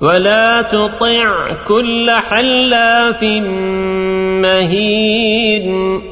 ولا تطع كل حلاف مهين